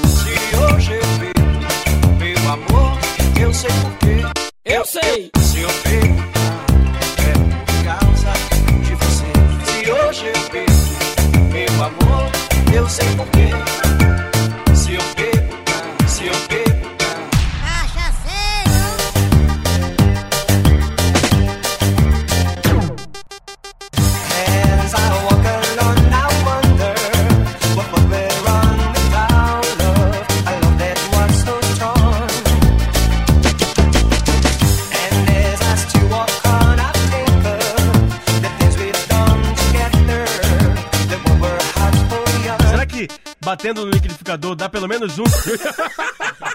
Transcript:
Se hoje eu peço, meu amor, eu sei porquê. Eu sei. Se eu bebo, é por causa de você. Se hoje eu peço, meu amor, eu sei porquê. batendo no liquidificador, dá pelo menos um.